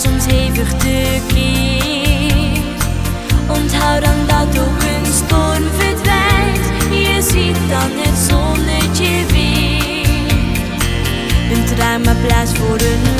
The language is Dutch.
soms hevig tekeer. Onthoud dan dat ook een storm verdwijnt. Je ziet dan het zonnetje weer. Een traan maar plaats voor een